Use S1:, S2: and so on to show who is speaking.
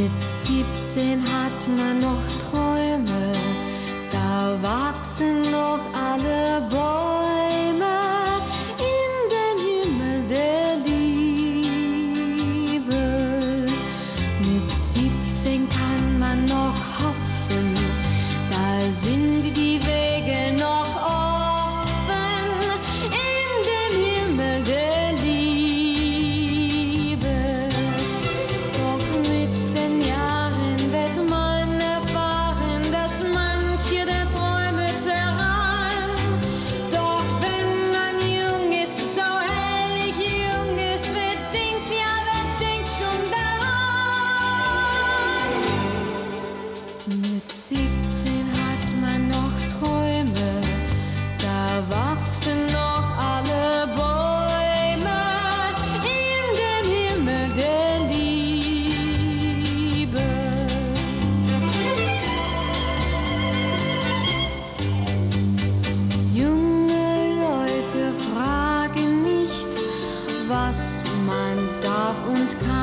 S1: Mit 17 hat man noch Träume, da wachsen noch alle Mit 17 hat man noch Träume, da wachsen noch alle Bäume in den Himmel der Liebe. Junge Leute fragen nicht, was man darf und kann.